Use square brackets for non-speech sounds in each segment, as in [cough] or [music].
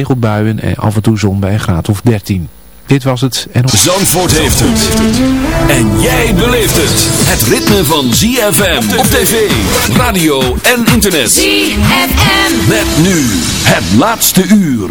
regelbuien en af en toe zon bij een graad of 13. Dit was het en... Zandvoort heeft het. En jij beleeft het. Het ritme van ZFM op tv, radio en internet. ZFM. Met nu het laatste uur.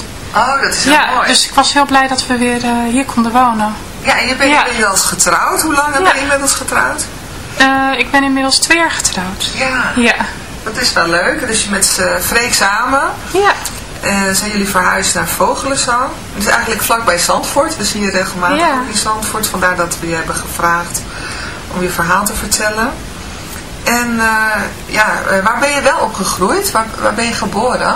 Oh, dat is heel Ja, mooi. dus ik was heel blij dat we weer eh, hier konden wonen. Ja, en je bent Ja. inmiddels getrouwd. Hoe lang Ja. ben je inmiddels getrouwd? Eh, ik ben inmiddels twee jaar getrouwd. Ja, Ja. dat is wel leuk. Dus je met uh, Freek samen Ja. eh, zijn jullie verhuisd naar Vogelenzang. Het is eigenlijk vlakbij Zandvoort. We zien je regelmatig Ja. ook in Zandvoort. Vandaar dat we je hebben gevraagd om je verhaal te vertellen. En eh, ja, eh, waar ben je wel opgegroeid? Waar, waar ben je geboren?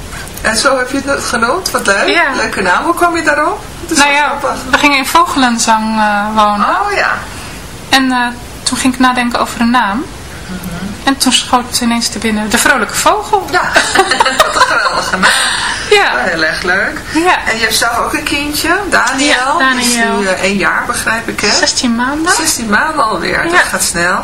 En zo heb je het genoemd. Wat leuk. Ja. Leuke naam. Hoe kwam je daarop? Dat Nou ja, grappig. we gingen in Vogelenzang eh, wonen. Oh ja. En eh, toen ging ik nadenken over een naam. En toen schoot ineens te binnen de vrolijke vogel. Ja, [laughs] wat een geweldige naam. Ja, Heel erg leuk. ja. En je hebt zelf ook een kindje, Daniel. Ja, Die is Daniel. nu eh, één jaar, begrijp ik, hè? 16 maanden. 16 maanden alweer, dat Ja. gaat snel.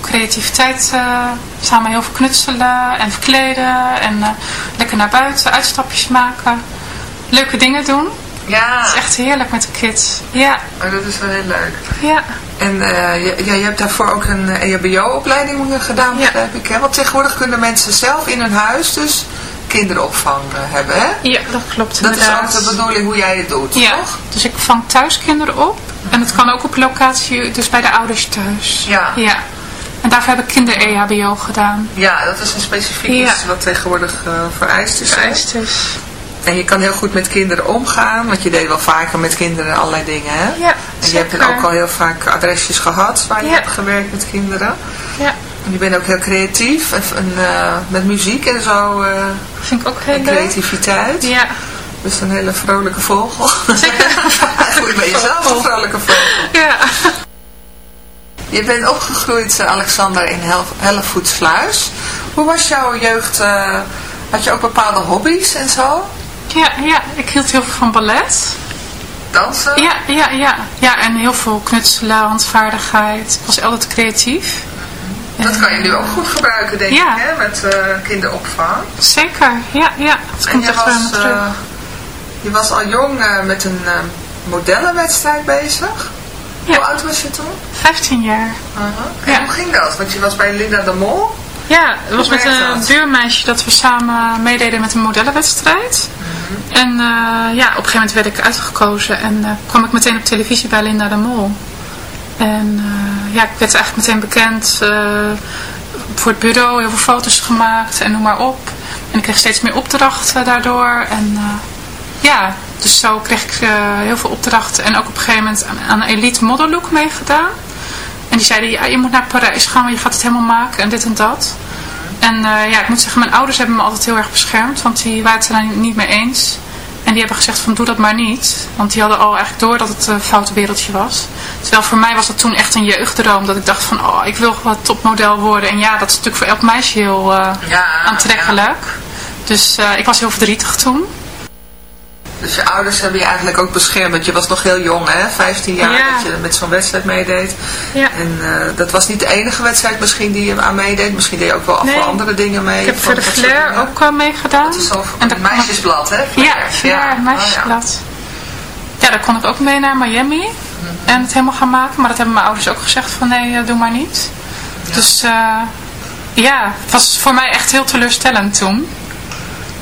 creativiteit eh, samen heel veel knutselen en verkleden. En eh, lekker naar buiten, uitstapjes maken. Leuke dingen doen. Ja, Het is echt heerlijk met de kids. Ja, oh, dat is wel heel leuk. ja. En eh, je, ja, je hebt daarvoor ook een EHBO-opleiding gedaan, Ja. begrijp ik. Hè? Want tegenwoordig kunnen mensen zelf in hun huis dus kinderopvang hebben, hè? Ja, dat klopt Dat is ook de bedoeling hoe jij het doet, ja, toch? dus ik vang thuis kinderen op. En het kan ook op locatie, dus bij de ouders thuis. Ja. ja. En daarvoor heb ik kinder-EHBO gedaan. Ja, dat is een specifiek Ja. iets wat tegenwoordig eh, vereist is. Vereist is. En je kan heel goed met kinderen omgaan, want je deed wel vaker met kinderen allerlei dingen, hè? Ja, En je hebt ook al heel vaak adresjes gehad waar je Ja. hebt gewerkt met kinderen. Ja, En je bent ook heel creatief, en, en, eh, met muziek en zo, eh, vind ik ook heel leuk. creativiteit. Ja, Dus een hele vrolijke vogel. zeker. [laughs] Eigenlijk ben je zelf een vrolijke vogel. Ja. Je bent opgegroeid, eh, Alexander, in Hel Hellevoetsluis. Hoe was jouw jeugd? eh, had je ook bepaalde hobby's en zo? Ja, ja, ik hield heel veel van ballet. Dansen? Ja, ja, ja. Ja, en heel veel knutselen, handvaardigheid. Ik was altijd creatief. Dat kan je nu ook goed gebruiken, denk Ja. ik, hè? met eh, kinderopvang. Zeker, ja, ja. Het En je echt was, je was al jong met een modellenwedstrijd bezig. Ja. Hoe oud was je toen? 15 jaar. En Ja. hoe ging dat? Want je was bij Linda de Mol. Ja, het was met een dat? buurmeisje dat we samen meededen met een modellenwedstrijd. Mhm. En eh, ja, op een gegeven moment werd ik uitgekozen en eh, kwam ik meteen op televisie bij Linda de Mol. En eh, ja, ik werd eigenlijk meteen bekend voor het bureau, heel veel foto's gemaakt en noem maar op. En ik kreeg steeds meer opdrachten daardoor. En ja, dus zo kreeg ik eh, heel veel opdrachten en ook op een gegeven moment aan, aan Elite Model Look meegedaan. En die zeiden, ja, je moet naar Parijs gaan, want je gaat het helemaal maken en dit en dat. En eh, ja, ik moet zeggen, mijn ouders hebben me altijd heel erg beschermd, want die waren het er niet mee eens. En die hebben gezegd van, doe dat maar niet. Want die hadden al eigenlijk door dat het een foute wereldje was. Terwijl voor mij was dat toen echt een jeugddroom, dat ik dacht van, oh, ik wil wat topmodel worden. En ja, dat is natuurlijk voor elk meisje heel eh, Ja, aantrekkelijk. Dus ik was heel verdrietig toen. Dus je ouders hebben je eigenlijk ook beschermd. Want je was nog heel jong, hè? 15 jaar Ja. dat je met zo'n wedstrijd meedeed. Ja. En eh, dat was niet de enige wedstrijd misschien die je aan meedeed. Misschien deed je ook wel Nee. andere dingen mee. Ik heb voor de dingen. ook eh, meegedaan. Dat is En ik- meisjesblad, hè? Ja, een Oh, meisjesblad. Ja, daar kon ik ook mee naar Miami. En het helemaal gaan maken. Maar dat hebben mijn ouders ook gezegd van nee, eh, doe maar niet. Dus eh, ja, het was voor mij echt heel teleurstellend toen.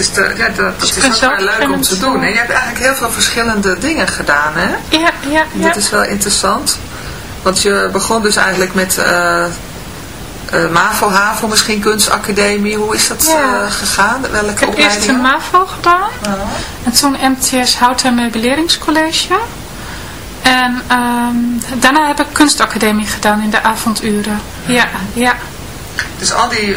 Dus de, ja, dat, Dus is ook wel leuk om te doen. hè. je hebt eigenlijk heel veel verschillende dingen gedaan, hè? Ja, ja, ja. Dat is wel interessant. Want je begon dus eigenlijk met eh eh, MAVO, HAVO, misschien kunstacademie. Hoe is dat Ja. eh, gegaan? Welke Ik heb eerst een MAVO gedaan. En toen MTS Hout en Meubileringscollege. En ehm, daarna heb ik kunstacademie gedaan in de avonduren. Ja, ja. Dus al die,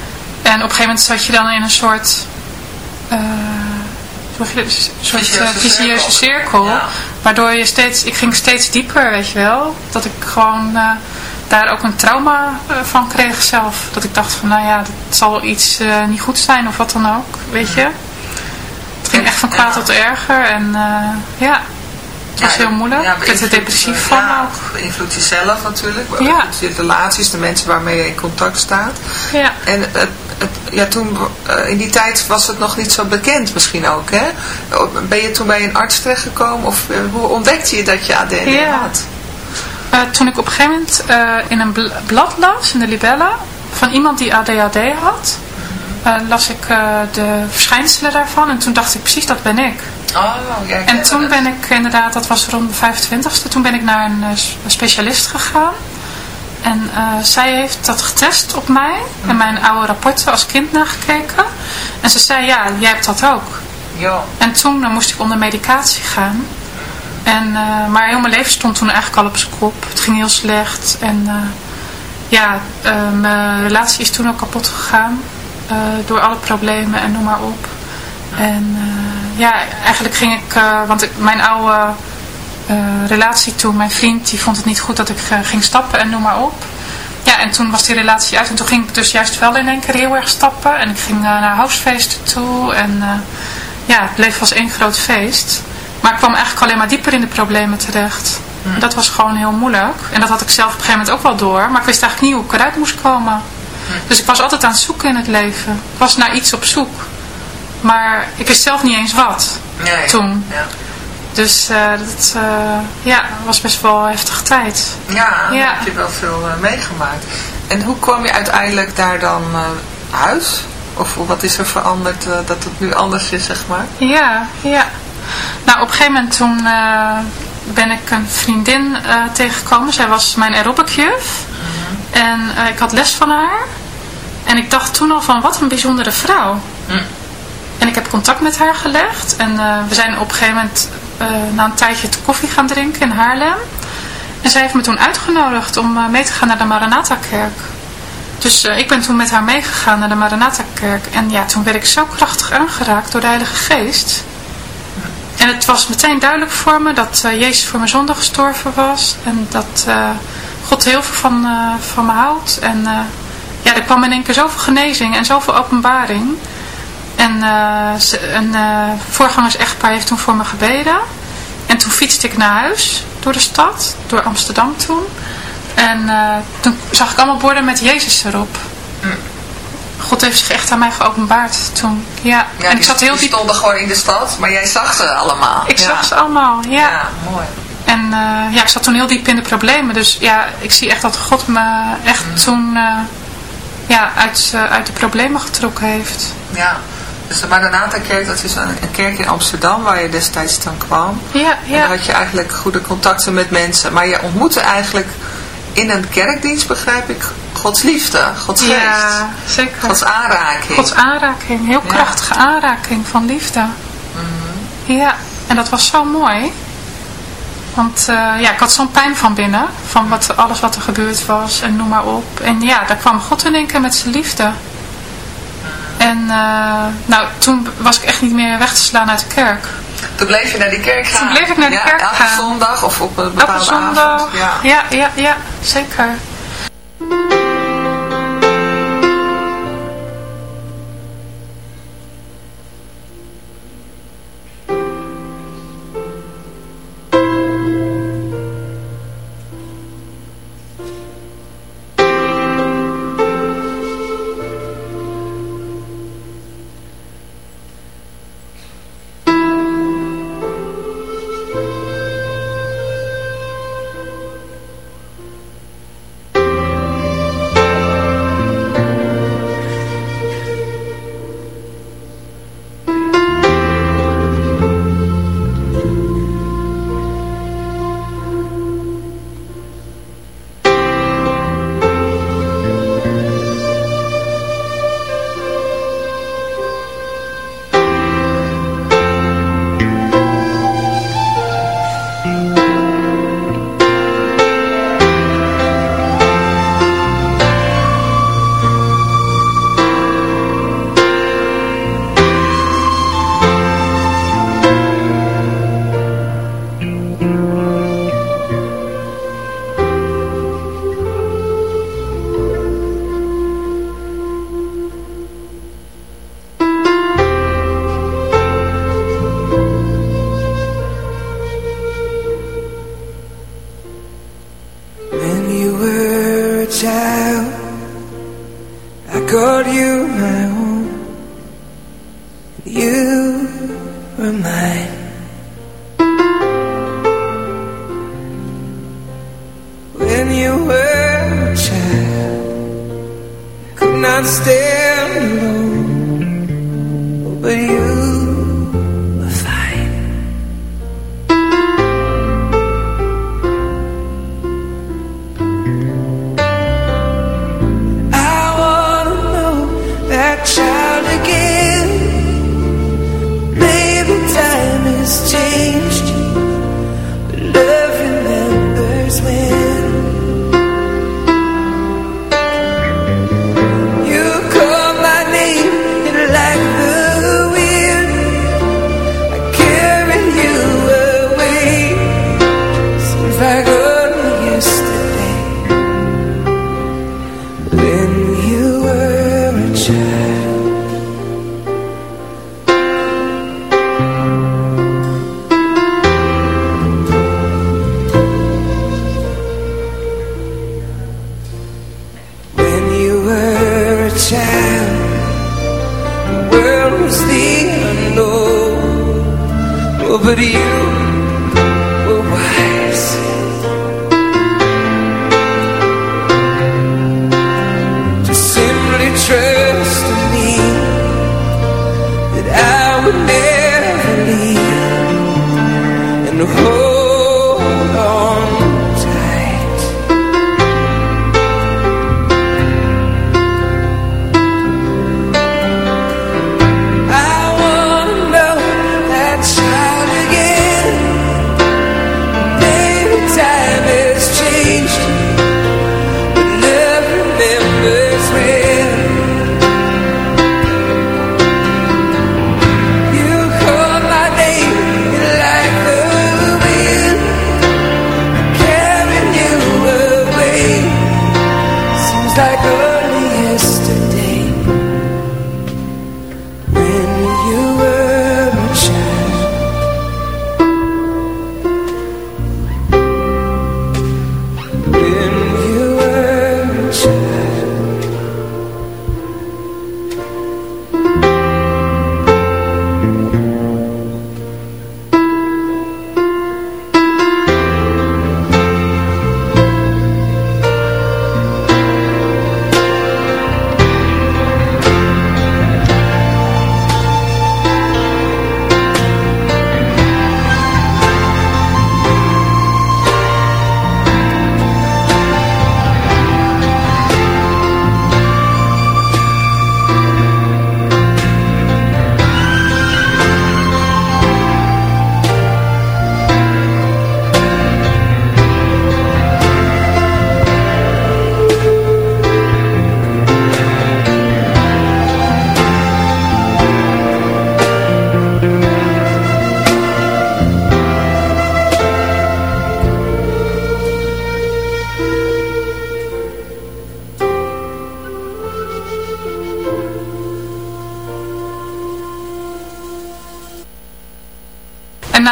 En op een gegeven moment zat je dan in een soort... dat? een soort Vicieuze eh, cirkel. Ja. Waardoor je steeds... Ik ging steeds dieper, weet je wel. Dat ik gewoon... eh, daar ook een trauma van kreeg zelf. Dat ik dacht van, nou ja, dat zal iets niet goed zijn of wat dan ook, weet je. Het ging echt van kwaad tot erger en ja, het was heel moeilijk. ik werd er beïnvloedt, depressief van ja, ook. beïnvloedt jezelf natuurlijk. Ja. Je relaties, de mensen waarmee je in contact staat. Ja. En het, het, ja, toen, eh, in die tijd was het nog niet zo bekend misschien ook, hè? Ben je toen bij een arts terechtgekomen of eh, hoe ontdekte je dat je ADHD Ja. had? Eh, toen ik op een gegeven moment in een bl- blad las, in de Libella, van iemand die ADHD had, las ik de verschijnselen daarvan en toen dacht ik precies dat ben ik. Oh, ja, ik En toen ben ik inderdaad, dat was rond de 25ste, toen ben ik naar een specialist gegaan. En eh, zij heeft dat getest op mij en mijn oude rapporten als kind nagekeken. En ze zei, ja, jij hebt dat ook. Ja. En toen moest ik onder medicatie gaan. En, eh, maar heel mijn leven stond toen eigenlijk al op zijn kop. Het ging heel slecht. En eh, ja, mijn relatie is toen ook kapot gegaan. door alle problemen en noem maar op. En ja, eigenlijk ging ik... want ik, mijn oude eh, relatie toen, mijn vriend, die vond het niet goed dat ik eh, ging stappen en noem maar op. Ja, en toen was die relatie uit. En toen ging ik dus juist wel in één keer heel erg stappen. En ik ging eh, naar housefeesten toe. En ja, het leven was één groot feest. Maar ik kwam eigenlijk alleen maar dieper in de problemen terecht. En dat was gewoon heel moeilijk. En dat had ik zelf op een gegeven moment ook wel door. Maar ik wist eigenlijk niet hoe ik eruit moest komen. Dus ik was altijd aan het zoeken in het leven. Ik was naar iets op zoek. Maar ik wist zelf niet eens wat. Nee. Toen. Ja, Dus eh, dat eh, ja, was best wel een heftige tijd. ja, Ja. heb je wel veel eh, meegemaakt. En hoe kwam je uiteindelijk daar dan uit? Of wat is er veranderd dat het nu anders is, zeg maar? Ja, ja. Nou, op een gegeven moment toen ben ik een vriendin tegengekomen. Zij was mijn aerobicjuf. En eh, ik had les van haar. En ik dacht toen al van, wat een bijzondere vrouw. En ik heb contact met haar gelegd. En we zijn op een gegeven moment na een tijdje te koffie gaan drinken in Haarlem. En zij heeft me toen uitgenodigd om eh, mee te gaan naar de Maranatha-kerk. Dus eh, ik ben toen met haar meegegaan naar de Maranatha-kerk. En ja, toen werd ik zo krachtig aangeraakt door de Heilige Geest. En het was meteen duidelijk voor me dat eh, Jezus voor mijn zonde gestorven was. En dat eh, God heel veel van, eh, van me houdt. En eh, ja, er kwam in één keer zoveel genezing en zoveel openbaring. En eh, een eh voorgangers-echtpaar heeft toen voor me gebeden. En toen fietste ik naar huis door de stad, door Amsterdam toen. En eh, toen zag ik allemaal borden met Jezus erop. God heeft zich echt aan mij geopenbaard toen. Ja, Ja, en ik zat heel die diep... stonden gewoon in de stad, maar jij zag ze allemaal. Ik ja. zag ze allemaal, ja. Ja, mooi. En ja, ik zat toen heel diep in de problemen. Dus ja, ik zie echt dat God me echt toen ja, uit, uit de problemen getrokken heeft. Ja, dus de Maranatha-kerk, dat is een, een, kerk in Amsterdam waar je destijds dan kwam. Ja, ja. En daar had je eigenlijk goede contacten met mensen. Maar je ontmoette eigenlijk in een kerkdienst, begrijp ik, Gods liefde, Gods geest. Ja, zeker. Gods aanraking. Gods aanraking, heel krachtige aanraking van liefde. Mhm. Ja, en dat was zo mooi. Want uh, ja, ik had zo'n pijn van binnen, van wat, alles wat er gebeurd was en noem maar op. En ja, daar kwam God in één keer met zijn liefde. En uh, nou, toen was ik echt niet meer weg te slaan uit de kerk. Toen bleef je naar die kerk gaan? Toen bleef ik naar de kerk elke gaan. Elke zondag of op een bepaalde elke zondag, avond? Ja. ja, ja, ja, zeker. stand alone, but you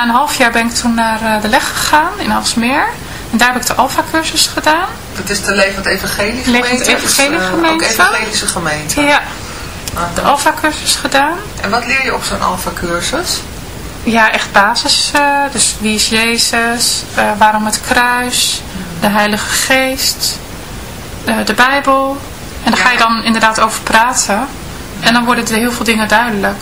een half jaar ben ik toen naar eh, de leg gegaan in Alsmeer. En daar heb ik de Alpha-cursus gedaan. Dat is de Levend Evangelie gemeente? Levend Evangelie Dus, eh, gemeente. ook evangelische gemeente. Ja, Aha. de Alpha-cursus gedaan. En wat leer je op zo'n Alpha-cursus? Ja, echt basis. eh, dus wie is Jezus? waarom het kruis? De Heilige Geest? de Bijbel? En daar Ja. ga je dan inderdaad over praten. En dan worden er heel veel dingen duidelijk.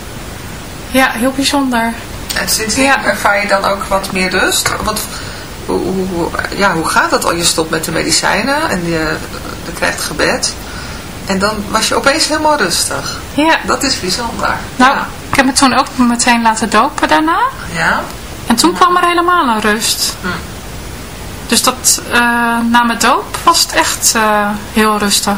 Ja, heel bijzonder. En sindsdien Ja. ervaar je dan ook wat meer rust? Wat, hoe, ja, hoe gaat dat al? Je stopt met de medicijnen en je, je krijgt gebed. En dan was je opeens helemaal rustig. Ja, Dat is bijzonder. nou, Ja. ik heb me toen ook meteen laten dopen daarna. ja? En toen kwam er helemaal een rust. Hm. Dus dat, eh, na mijn doop was het echt eh, heel rustig.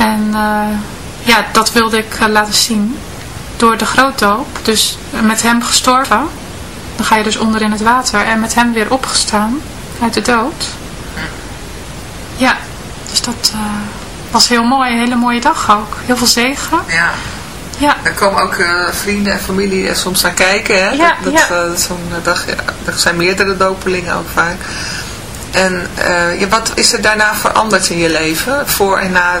En eh, ja, dat wilde ik eh, laten zien door de grootdoop. Dus eh, met hem gestorven. Dan ga je dus onder in het water. En met hem weer opgestaan uit de dood. Ja, dus dat was heel mooi. Een hele mooie dag ook. Heel veel zegen. Ja, Ja, er komen ook vrienden en familie er soms naar kijken. Hè? Ja, dat, ja. eh, zo'n dag, ja, er zijn meerdere dopelingen ook vaak. En wat is er daarna veranderd in je leven? Voor en na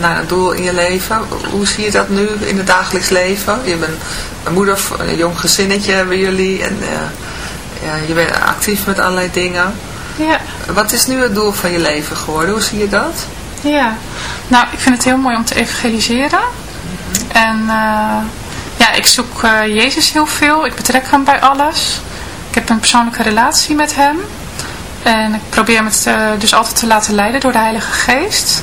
naar een doel in je leven. Hoe zie je dat nu in het dagelijks leven? Je bent een moeder, een jong gezinnetje hebben jullie. En eh, ja, je bent actief met allerlei dingen. Ja, Wat is nu het doel van je leven geworden? Hoe zie je dat? ja. Nou, ik vind het heel mooi om te evangeliseren. En eh, ja, ik zoek eh, Jezus heel veel. Ik betrek hem bij alles. Ik heb een persoonlijke relatie met hem. En ik probeer me dus altijd te laten leiden door de Heilige Geest.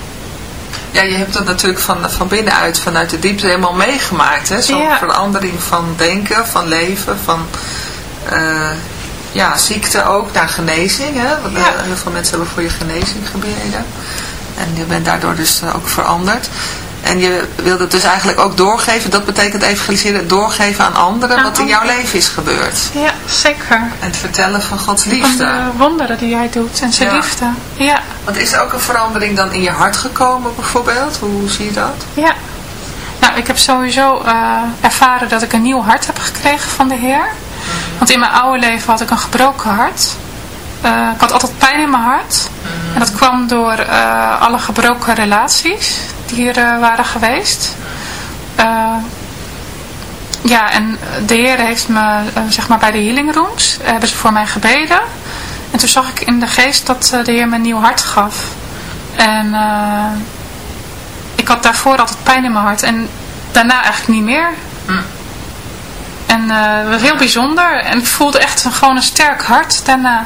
Ja, je hebt dat natuurlijk van, van binnenuit, vanuit de diepte helemaal meegemaakt. hè? Zo'n Ja. verandering van denken, van leven, van eh, ja, ziekte ook naar genezing. Hè? Want, eh, Ja. heel veel mensen hebben voor je genezing gebeden. En je bent daardoor dus eh, ook veranderd. En je wilde het dus eigenlijk ook doorgeven, dat betekent evangeliseren, doorgeven aan anderen Aan wat in jouw leven is gebeurd. Ja, zeker. En het vertellen van Gods Van liefde. de wonderen die hij doet en zijn Ja. liefde. Ja, Want is er ook een verandering dan in je hart gekomen bijvoorbeeld? Hoe zie je dat? ja. Nou, ik heb sowieso eh, ervaren dat ik een nieuw hart heb gekregen van de Heer. Want in mijn oude leven had ik een gebroken hart. Eh, ik had altijd pijn in mijn hart. En dat kwam door eh, alle gebroken relaties die er eh, waren geweest. Ja, en de Heer heeft me, zeg maar bij de healing rooms, hebben ze voor mij gebeden. En toen zag ik in de geest dat de Heer me een nieuw hart gaf. En ik had daarvoor altijd pijn in mijn hart. En daarna eigenlijk niet meer. En eh, het was heel bijzonder. En ik voelde echt een, gewoon een sterk hart daarna.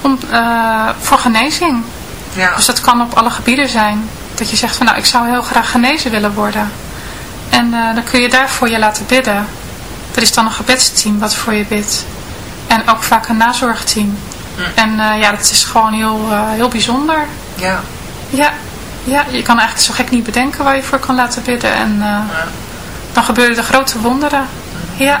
om, eh, voor genezing. Ja, Dus dat kan op alle gebieden zijn. Dat je zegt van nou ik zou heel graag genezen willen worden. En eh, dan kun je daarvoor je laten bidden. Er is dan een gebedsteam wat voor je bidt. En ook vaak een nazorgteam. En eh, ja, dat is gewoon heel, heel bijzonder. ja. Ja, ja, je kan eigenlijk zo gek niet bedenken waar je voor kan laten bidden. En dan gebeuren er grote wonderen. Ja,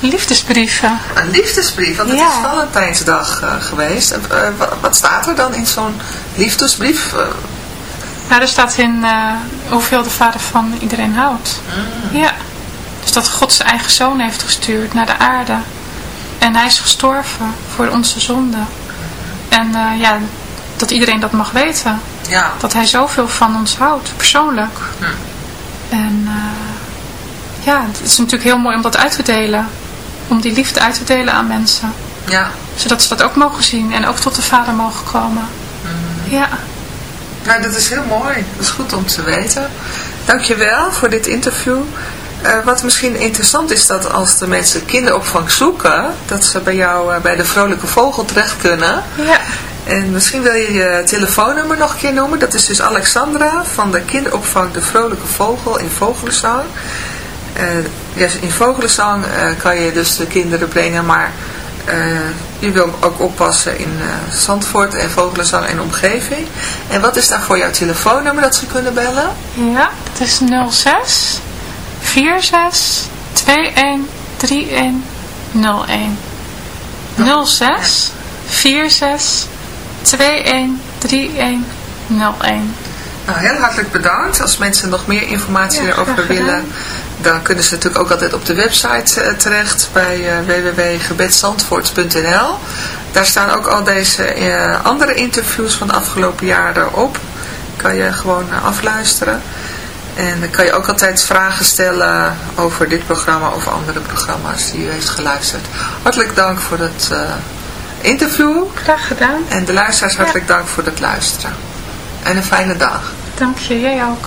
Liefdesbrieven. Een liefdesbrief, want het Ja. is Valentijnsdag eh, geweest. En, eh, wa- wat staat er dan in zo'n liefdesbrief? Eh, Nou, er staat in eh, hoeveel de vader van iedereen houdt. Ja. Dus dat God zijn eigen zoon heeft gestuurd naar de aarde. En hij is gestorven voor onze zonde. En eh, ja, dat iedereen dat mag weten. ja, Dat hij zoveel van ons houdt, persoonlijk. En eh, ja, het is natuurlijk heel mooi om dat uit te delen. Om die liefde uit te delen aan mensen. ja. Zodat ze dat ook mogen zien en ook tot de vader mogen komen. Ja. Nou, dat is heel mooi. Dat is goed om te weten. Dankjewel voor dit interview. Eh, wat misschien interessant is dat als de mensen kinderopvang zoeken, dat ze bij jou eh, bij de Vrolijke Vogel terecht kunnen. Ja. En misschien wil je je telefoonnummer nog een keer noemen. Dat is dus Alexandra van de kinderopvang De Vrolijke Vogel in Vogelenzang. Eh, ja, in Vogelenzang eh, kan je dus de kinderen brengen, maar eh, je wil ook oppassen in eh, Zandvoort en Vogelenzang en omgeving. En wat is daar voor jouw telefoonnummer dat ze kunnen bellen? Ja, het is 06 46 21 31 01. 06 46 21 31 01. Nou, heel hartelijk bedankt. Als mensen nog meer informatie Ja, erover willen, dan kunnen ze natuurlijk ook altijd op de website eh, terecht bij eh www.gebedsandvoort.nl. Daar staan ook al deze eh, andere interviews van de afgelopen jaren op. Kan je gewoon afluisteren. En dan kan je ook altijd vragen stellen over dit programma of andere programma's die u heeft geluisterd. Hartelijk dank voor het interview. Graag gedaan. En de luisteraars hartelijk dank voor het luisteren. En een fijne dag. Dank je, jij ook.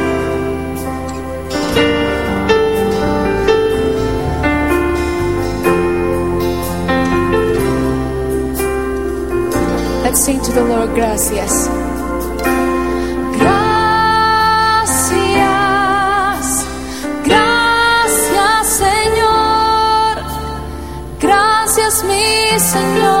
To the Lord, gracias. Gracias, gracias Señor, gracias mi Señor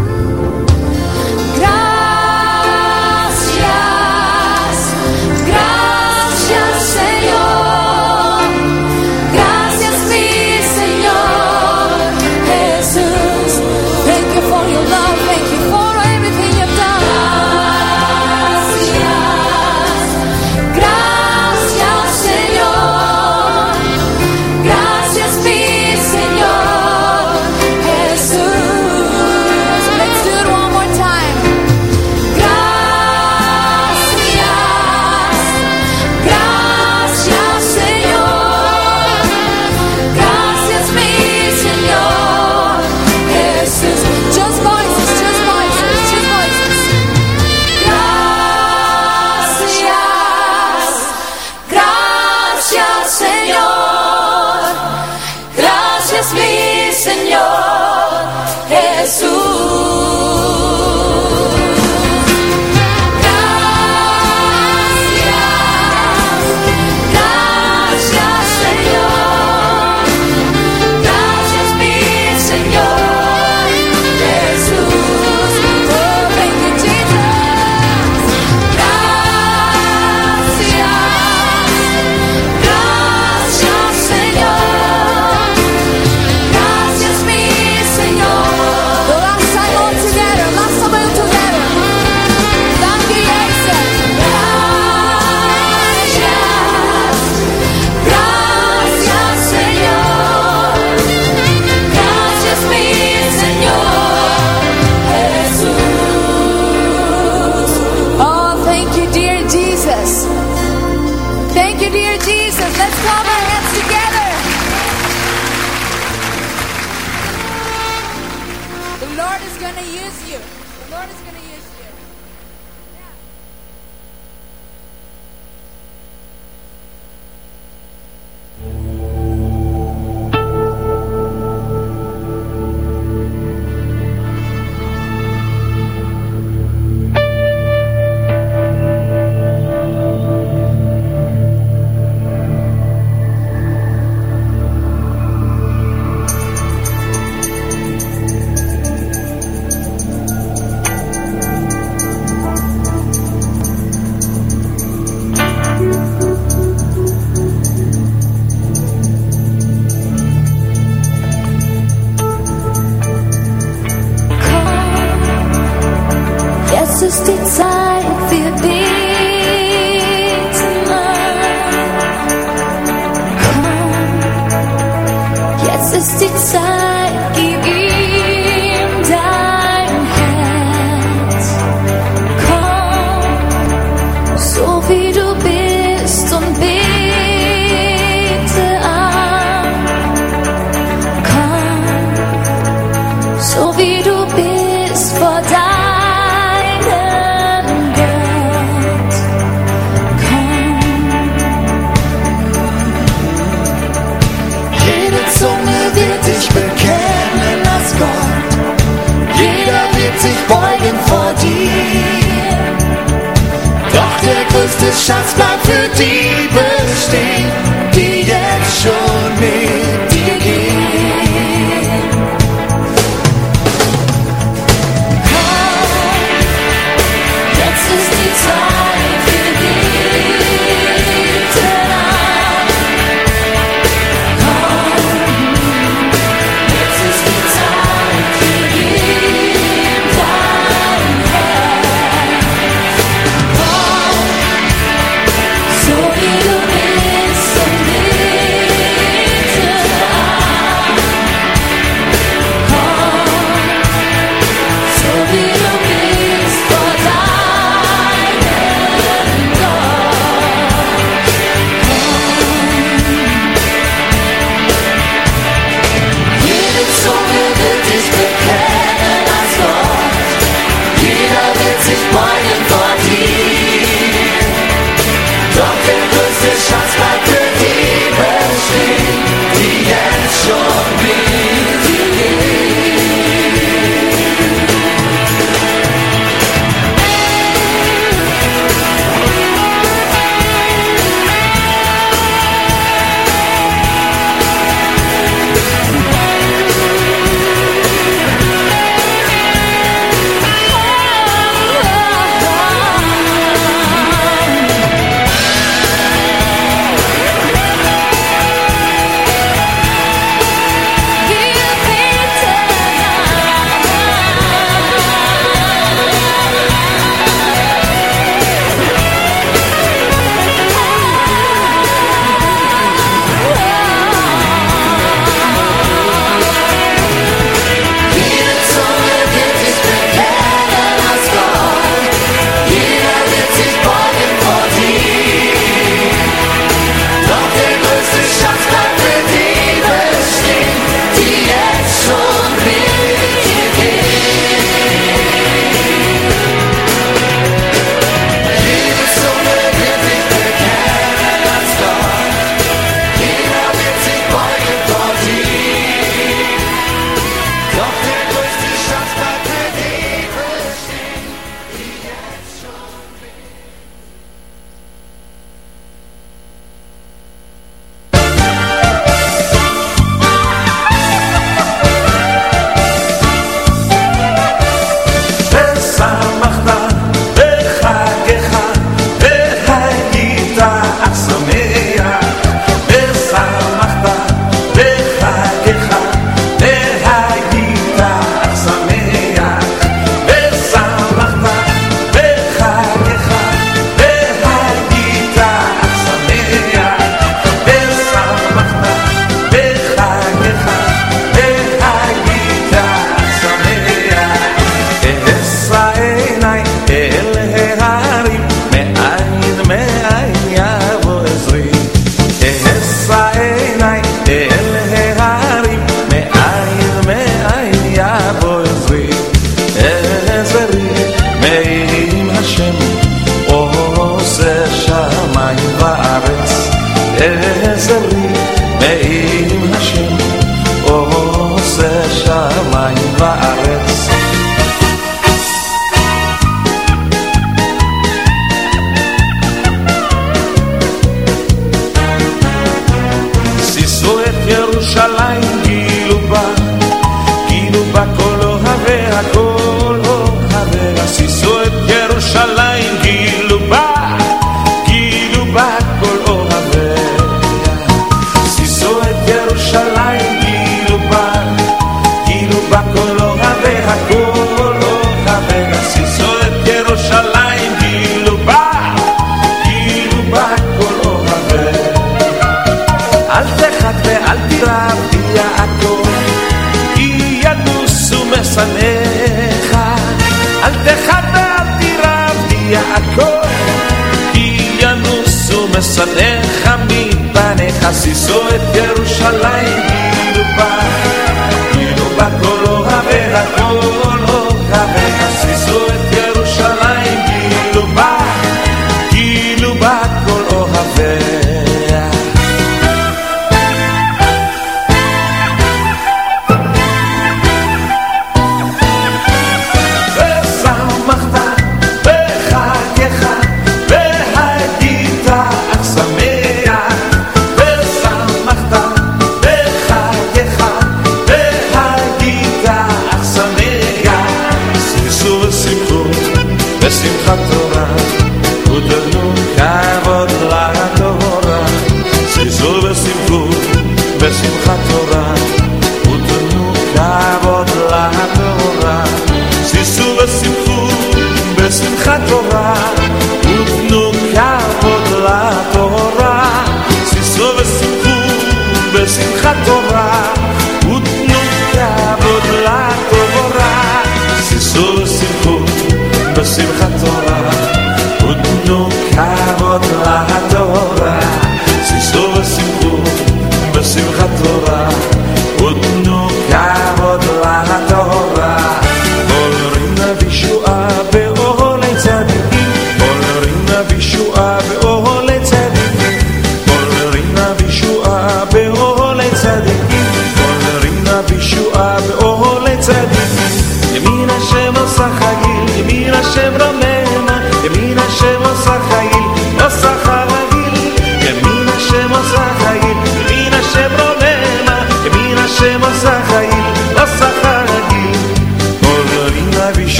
מפניך, שישו את ירושלים,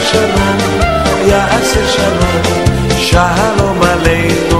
שלום, יעשה שלום, שלום עלינו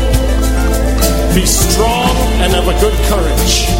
Be strong and have a good courage,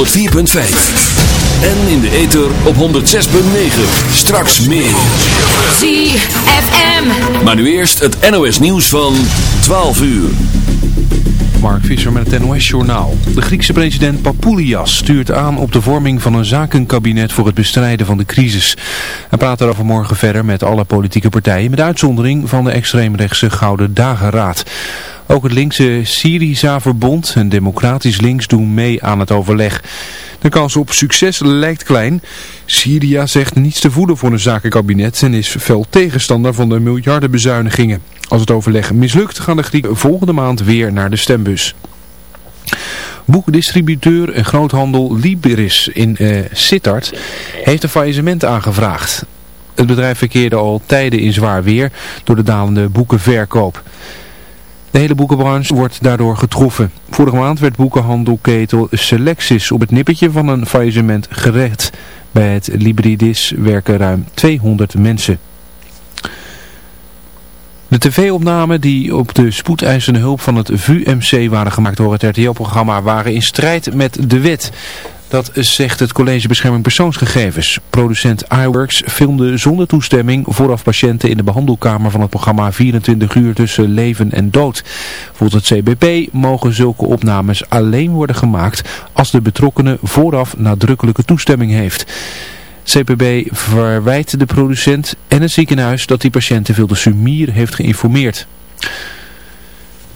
104.5. En in de ether op 106.9. Straks meer. ZFM. Maar nu eerst het NOS nieuws van 12 uur. Mark Visser met het NOS-journaal. De Griekse president Papoulias stuurt aan op de vorming van een zakenkabinet voor het bestrijden van de crisis. Hij praat erover morgen verder met alle politieke partijen, met uitzondering van de extreemrechtse Gouden Dageraad. Ook het linkse Syriza-verbond en democratisch links doen mee aan het overleg. De kans op succes lijkt klein. Syria zegt niets te voeden voor een zakenkabinet en is fel tegenstander van de miljardenbezuinigingen. Als het overleg mislukt gaan de Grieken volgende maand weer naar de stembus. Boekdistributeur en groothandel Liberis in uh, Sittard heeft een faillissement aangevraagd. Het bedrijf verkeerde al tijden in zwaar weer door de dalende boekenverkoop. De hele boekenbranche wordt daardoor getroffen. Vorige maand werd boekenhandelketel Selectis op het nippertje van een faillissement gered. Bij het Libridis werken ruim 200 mensen. De tv-opnamen die op de spoedeisende hulp van het VUMC waren gemaakt door het RTL-programma waren in strijd met de wet. Dat zegt het College Bescherming Persoonsgegevens. Producent iWorks filmde zonder toestemming vooraf patiënten in de behandelkamer van het programma 24 uur tussen leven en dood. Volgens het CBP mogen zulke opnames alleen worden gemaakt als de betrokkenen vooraf nadrukkelijke toestemming heeft. CPB verwijt de producent en het ziekenhuis dat die patiënten veel te sumier heeft geïnformeerd.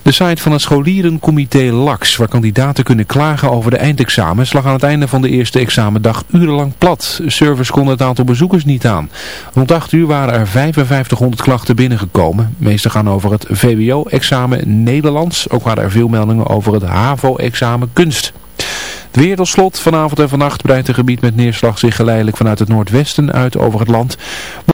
De site van het scholierencomité LAX, waar kandidaten kunnen klagen over de eindexamens, lag aan het einde van de eerste examendag urenlang plat. Servers konden het aantal bezoekers niet aan. Rond 8 uur waren er 5500 klachten binnengekomen. De meeste gaan over het VWO-examen Nederlands. Ook waren er veel meldingen over het HAVO-examen Kunst. Het weer tot slot. Vanavond en vannacht breidt een gebied met neerslag zich geleidelijk vanuit het noordwesten uit over het land.